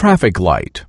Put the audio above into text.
Traffic light.